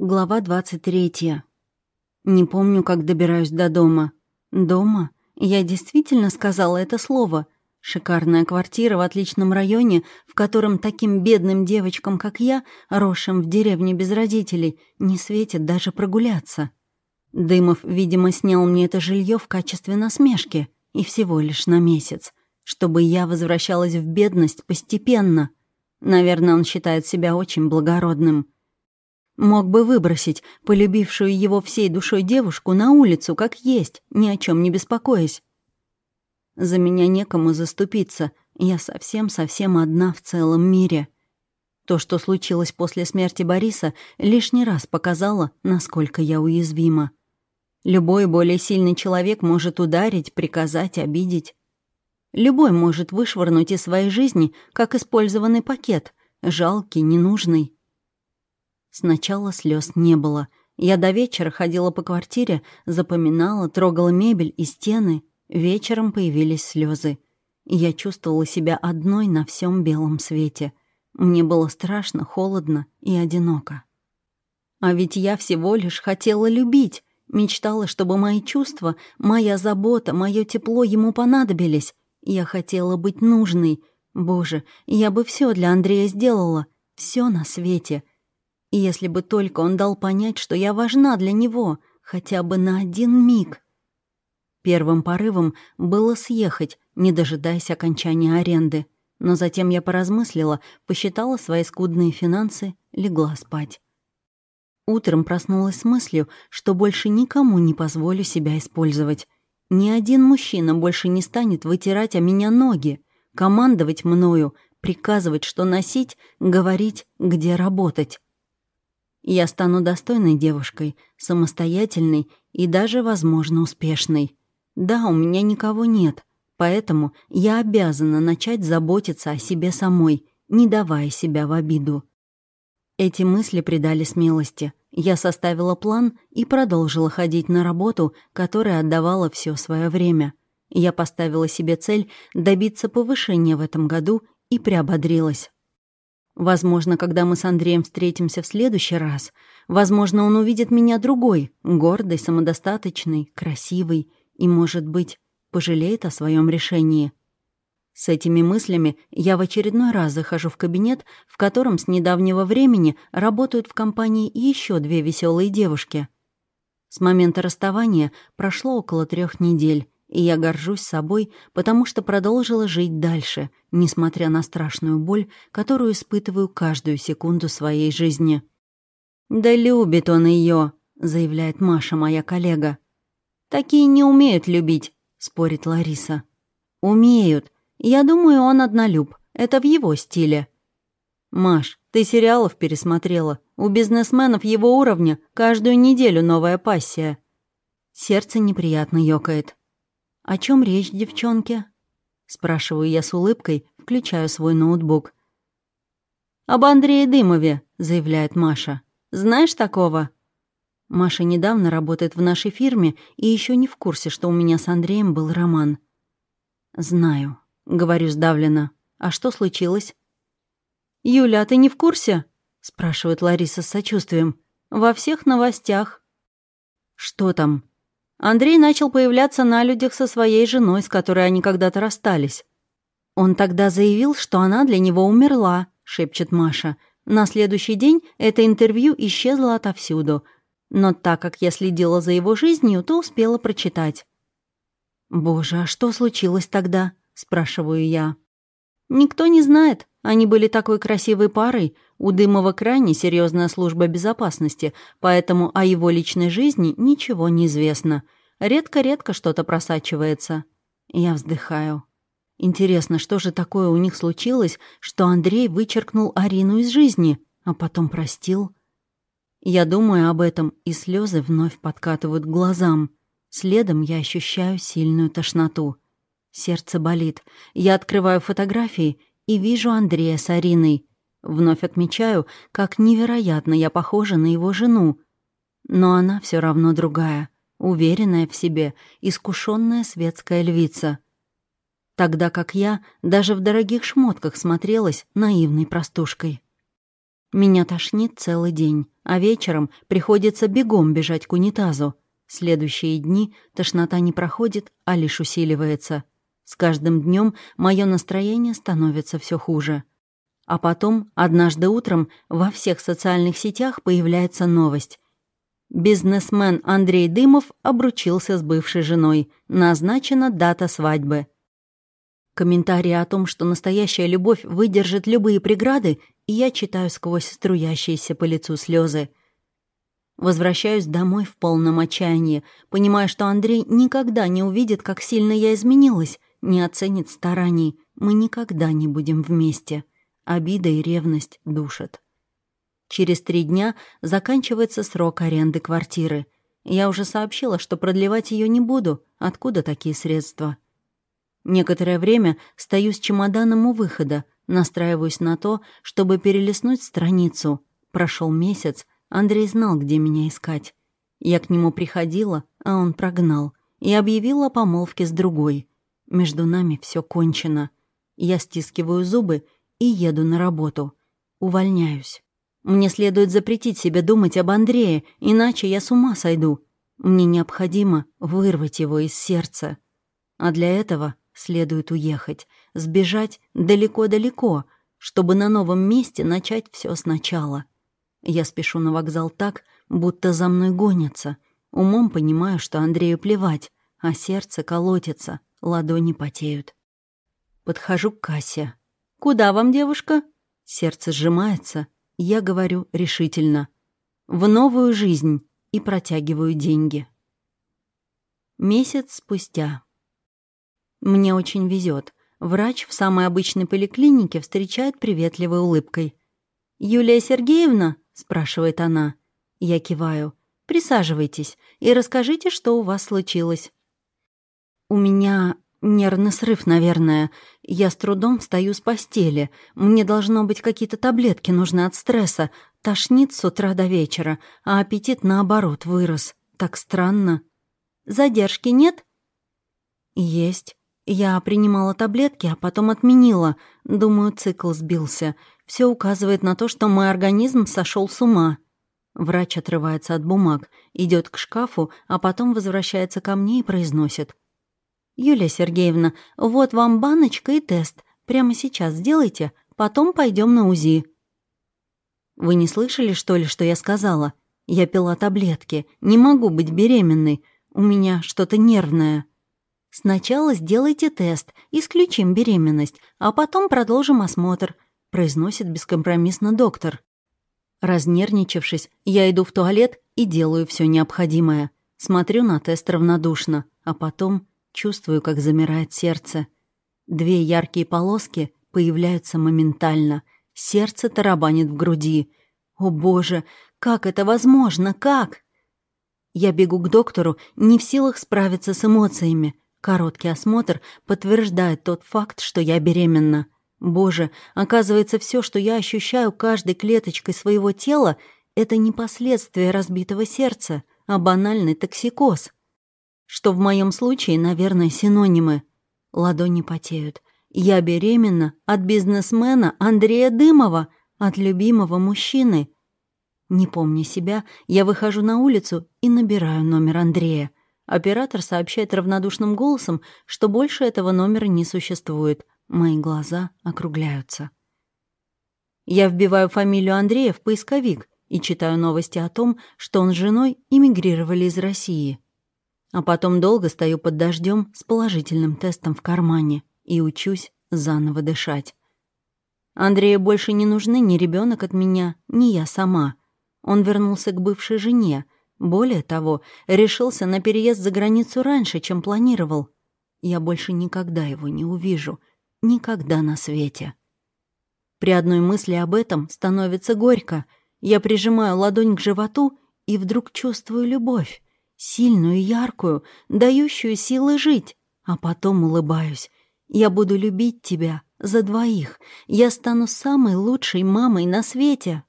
Глава 23. Не помню, как добираюсь до дома. Дома? Я действительно сказала это слово. Шикарная квартира в отличном районе, в котором таким бедным девочкам, как я, росшим в деревне без родителей, не светит даже прогуляться. Дымов, видимо, снял мне это жилье в качестве насмешки, и всего лишь на месяц, чтобы я возвращалась в бедность постепенно. Наверное, он считает себя очень благородным. Мог бы выбросить полюбившую его всей душой девушку на улицу, как есть, ни о чем не беспокоясь. За меня некому заступиться, я совсем-совсем одна в целом мире. То, что случилось после смерти Бориса, лишний раз показало, насколько я уязвима. Любой более сильный человек может ударить, приказать, обидеть. Любой может вышвырнуть из своей жизни, как использованный пакет, жалкий, ненужный. Сначала слез не было. Я до вечера ходила по квартире, запоминала, трогала мебель и стены. Вечером появились слезы. Я чувствовала себя одной на всем белом свете. Мне было страшно, холодно и одиноко. А ведь я всего лишь хотела любить, мечтала, чтобы мои чувства, моя забота, мое тепло ему понадобились. Я хотела быть нужной. Боже, я бы все для Андрея сделала, все на свете — если бы только он дал понять, что я важна для него, хотя бы на один миг. Первым порывом было съехать, не дожидаясь окончания аренды. Но затем я поразмыслила, посчитала свои скудные финансы, легла спать. Утром проснулась с мыслью, что больше никому не позволю себя использовать. Ни один мужчина больше не станет вытирать о меня ноги, командовать мною, приказывать, что носить, говорить, где работать. Я стану достойной девушкой, самостоятельной и даже, возможно, успешной. Да, у меня никого нет, поэтому я обязана начать заботиться о себе самой, не давая себя в обиду. Эти мысли придали смелости. Я составила план и продолжила ходить на работу, которая отдавала все свое время. Я поставила себе цель добиться повышения в этом году и приободрилась. Возможно, когда мы с Андреем встретимся в следующий раз, возможно, он увидит меня другой, гордой, самодостаточной, красивой и, может быть, пожалеет о своем решении. С этими мыслями я в очередной раз захожу в кабинет, в котором с недавнего времени работают в компании еще две веселые девушки. С момента расставания прошло около трех недель, и я горжусь собой, потому что продолжила жить дальше, несмотря на страшную боль, которую испытываю каждую секунду своей жизни. «Да любит он ее, заявляет Маша, моя коллега. «Такие не умеют любить», — спорит Лариса. «Умеют. Я думаю, он однолюб. Это в его стиле». «Маш, ты сериалов пересмотрела. У бизнесменов его уровня каждую неделю новая пассия». Сердце неприятно ёкает. «О чем речь, девчонки?» Спрашиваю я с улыбкой, включаю свой ноутбук. «Об Андрее Дымове», — заявляет Маша. «Знаешь такого?» Маша недавно работает в нашей фирме и еще не в курсе, что у меня с Андреем был роман. «Знаю», — говорю сдавленно. «А что случилось?» «Юля, а ты не в курсе?» — спрашивает Лариса с сочувствием. «Во всех новостях». «Что там?» Андрей начал появляться на людях со своей женой, с которой они когда-то расстались. Он тогда заявил, что она для него умерла, шепчет Маша. На следующий день это интервью исчезло отовсюду. Но так как я следила за его жизнью, то успела прочитать. «Боже, а что случилось тогда?» — спрашиваю я. «Никто не знает. Они были такой красивой парой. У Дымова крайне серьезная служба безопасности, поэтому о его личной жизни ничего не известно. Редко-редко что-то просачивается. Я вздыхаю. Интересно, что же такое у них случилось, что Андрей вычеркнул Арину из жизни, а потом простил? Я думаю об этом, и слезы вновь подкатывают к глазам. Следом я ощущаю сильную тошноту. Сердце болит. Я открываю фотографии и вижу Андрея с Ариной. Вновь отмечаю, как невероятно я похожа на его жену. Но она все равно другая, уверенная в себе, искушенная светская львица. Тогда как я даже в дорогих шмотках смотрелась наивной простушкой. Меня тошнит целый день, а вечером приходится бегом бежать к унитазу. Следующие дни тошнота не проходит, а лишь усиливается. С каждым днем мое настроение становится все хуже. А потом, однажды утром, во всех социальных сетях появляется новость. Бизнесмен Андрей Дымов обручился с бывшей женой. Назначена дата свадьбы. Комментарии о том, что настоящая любовь выдержит любые преграды, я читаю сквозь струящиеся по лицу слезы. Возвращаюсь домой в полном отчаянии, понимая, что Андрей никогда не увидит, как сильно я изменилась, не оценит стараний. Мы никогда не будем вместе. Обида и ревность душат. Через три дня заканчивается срок аренды квартиры. Я уже сообщила, что продлевать ее не буду. Откуда такие средства? Некоторое время стою с чемоданом у выхода, настраиваюсь на то, чтобы перелистнуть страницу. Прошел месяц, Андрей знал, где меня искать. Я к нему приходила, а он прогнал. И объявил о помолвке с другой. Между нами все кончено. Я стискиваю зубы и еду на работу. Увольняюсь. Мне следует запретить себе думать об Андрее, иначе я с ума сойду. Мне необходимо вырвать его из сердца. А для этого следует уехать, сбежать далеко-далеко, чтобы на новом месте начать все сначала. Я спешу на вокзал так, будто за мной гонятся. Умом понимаю, что Андрею плевать, а сердце колотится, ладони потеют. Подхожу к кассе. «Куда вам, девушка?» Сердце сжимается, я говорю решительно. «В новую жизнь» и протягиваю деньги. Месяц спустя. Мне очень везет. Врач в самой обычной поликлинике встречает приветливой улыбкой. «Юлия Сергеевна?» — спрашивает она. Я киваю. «Присаживайтесь и расскажите, что у вас случилось». «У меня нервный срыв, наверное. Я с трудом встаю с постели. Мне должно быть какие-то таблетки нужны от стресса. Тошнит с утра до вечера, а аппетит, наоборот, вырос. Так странно. Задержки нет?» «Есть. Я принимала таблетки, а потом отменила. Думаю, цикл сбился. Все указывает на то, что мой организм сошел с ума. Врач отрывается от бумаг, идет к шкафу, а потом возвращается ко мне и произносит. «Юлия Сергеевна, вот вам баночка и тест. Прямо сейчас сделайте, потом пойдем на УЗИ». «Вы не слышали, что ли, что я сказала? Я пила таблетки. Не могу быть беременной. У меня что-то нервное». «Сначала сделайте тест, исключим беременность, а потом продолжим осмотр», — произносит бескомпромиссно доктор. Разнервничавшись, я иду в туалет и делаю все необходимое. Смотрю на тест равнодушно, а потом чувствую, как замирает сердце. Две яркие полоски появляются моментально. Сердце тарабанит в груди. О боже, как это возможно, как? Я бегу к доктору, не в силах справиться с эмоциями. Короткий осмотр подтверждает тот факт, что я беременна. Боже, оказывается, все, что я ощущаю каждой клеточкой своего тела, это не последствия разбитого сердца, а банальный токсикоз. Что в моем случае, наверное, синонимы. Ладони потеют. Я беременна от бизнесмена Андрея Дымова, от любимого мужчины. Не помня себя, я выхожу на улицу и набираю номер Андрея. Оператор сообщает равнодушным голосом, что больше этого номера не существует. Мои глаза округляются. Я вбиваю фамилию Андрея в поисковик и читаю новости о том, что он с женой эмигрировали из России. А потом долго стою под дождем с положительным тестом в кармане и учусь заново дышать. Андрею больше не нужны ни ребенок от меня, ни я сама. Он вернулся к бывшей жене — более того, решился на переезд за границу раньше, чем планировал. Я больше никогда его не увижу. Никогда на свете. При одной мысли об этом становится горько. Я прижимаю ладонь к животу и вдруг чувствую любовь. Сильную и яркую, дающую силы жить. А потом улыбаюсь. Я буду любить тебя за двоих. Я стану самой лучшей мамой на свете.